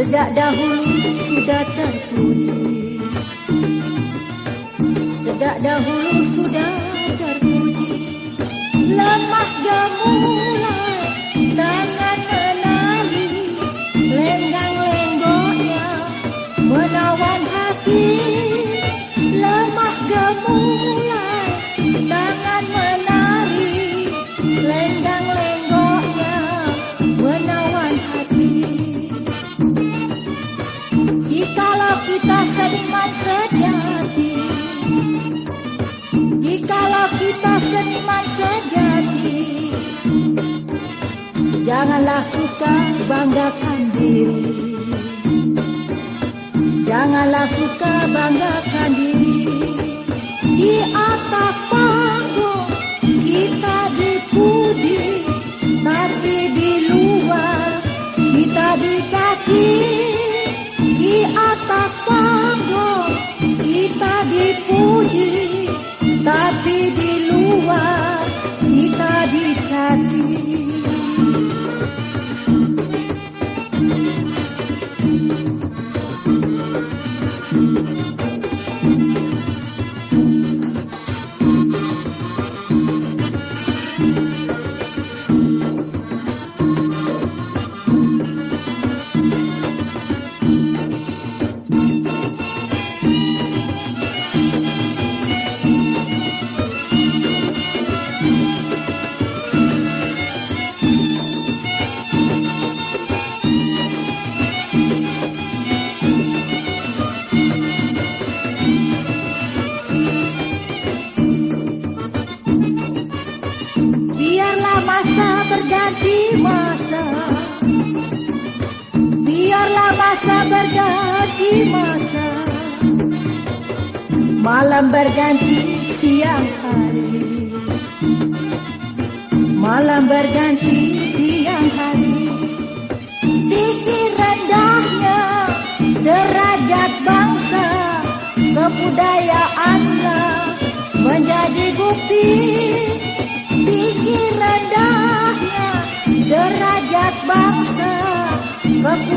Sejak dahulu sudah terpuji. Sejak dahulu sudah terpuji. Lemah gemulai kita seniman sejati. Jikalau kita seniman sejati Janganlah suka banggakan diri. Janganlah suka banggakan diri. Di atas kita dipuji Tapi di berganti masa. Biarlah masa berganti masa. Malam berganti siang hari. Malam berganti siang hari. Tinggi rendahnya derajat bangsa. Kebudayaannya menjadi bukti bangsa bukti